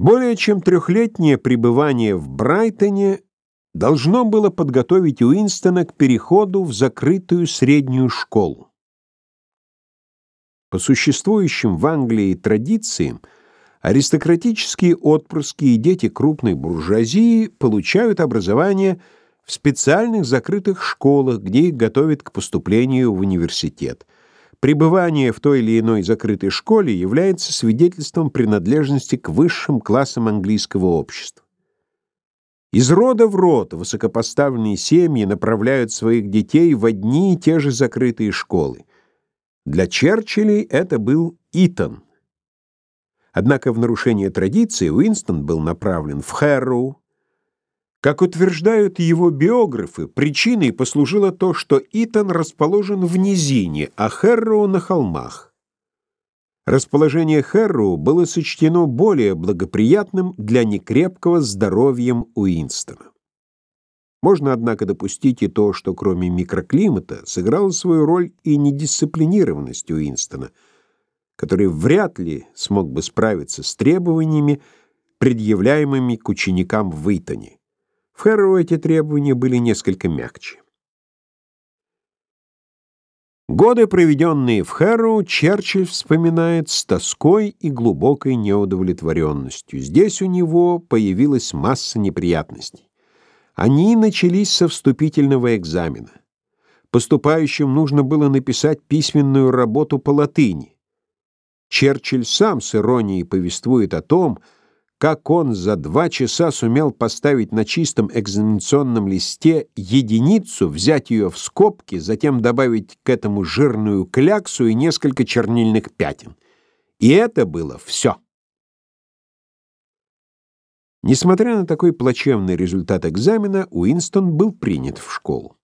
Более чем трехлетнее пребывание в Брайтоне должно было подготовить Уинстона к переходу в закрытую среднюю школу. По существующим в Англии традициям, аристократические отпрыски и дети крупной буржуазии получают образование в специальных закрытых школах, где их готовят к поступлению в университет. Пребывание в той или иной закрытой школе является свидетельством принадлежности к высшим классам английского общества. Из рода в род высокопоставленные семьи направляют своих детей в одни и те же закрытые школы. Для Черчиллей это был Итон. Однако в нарушение традиции Уинстон был направлен в Хэрроу. Как утверждают его биографы, причиной послужило то, что Итон расположен в низине, а Хэрроу — на холмах. Расположение Хэрроу было сочтено более благоприятным для некрепкого здоровьем Уинстона. Можно, однако, допустить и то, что кроме микроклимата сыграла свою роль и недисциплинированность Уинстона, который вряд ли смог бы справиться с требованиями, предъявляемыми к ученикам в Итоне. В Хэрроу эти требования были несколько мягче. Годы, проведенные в Хэрроу, Черчилль вспоминает с тоской и глубокой неудовлетворенностью. Здесь у него появилась масса неприятностей. Они начались со вступительного экзамена. Поступающим нужно было написать письменную работу по латыни. Черчилль сам с иронией повествует о том, как он за два часа сумел поставить на чистом экзаменационном листе единицу, взять ее в скобки, затем добавить к этому жирную кляксу и несколько чернильных пятен. И это было все. Несмотря на такой плачевный результат экзамена, Уинстон был принят в школу.